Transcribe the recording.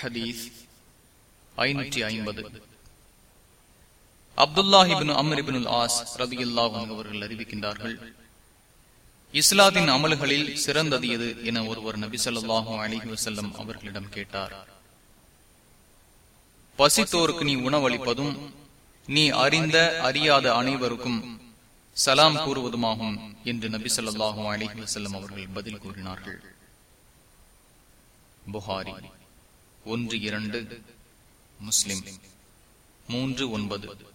ஹதீஸ் ஐநூற்றி ஐம்பது. அப்துல்லாஹிபின் அம்ரிபின் ஆஸ் ரதி அவர்கள் அறிவிக்கின்றார்கள் இஸ்லாத்தின் அமல்களில் சிறந்தது எது என ஒருவர் நபி சொல்லாஹு அலிஹி வசல்லம் அவர்களிடம் கேட்டார். பசித்தோருக்கு நீ உணவளிப்பதும் நீ அறிந்த அறியாத அனைவருக்கும் சலாம் கூறுவதுமாகும் என்று நபி சொல்லாஹு அலிஹி வசல்லம் அவர்கள் பதில் கூறினார்கள். புகாரி. ஒன்று இரண்டு. முஸ்லிம். மூன்று ஒன்பது.